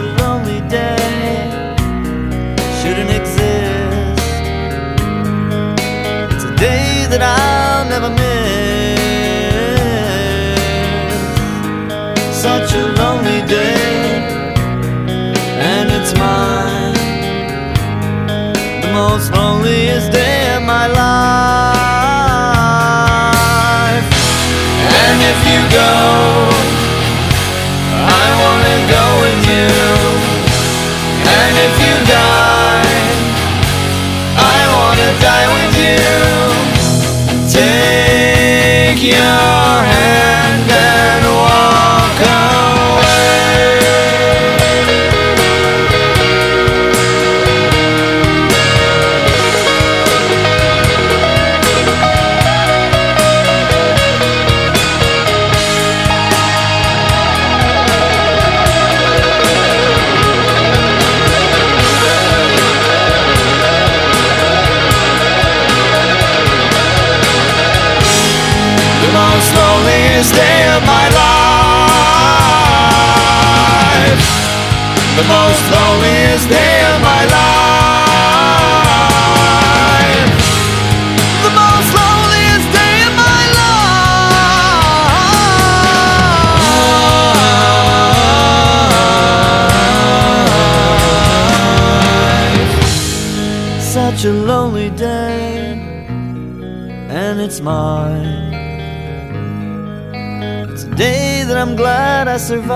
A lonely day shouldn't exist. It's a day that I'll never miss. Such a lonely day, and it's mine. The most loneliest day my life. And if you go, if you die, I wanna die with you. Take your loneliest day of my life. The most loneliest day of my life. The most loneliest day of my life. Such a lonely day, and it's mine. It's a day that I'm glad I survived.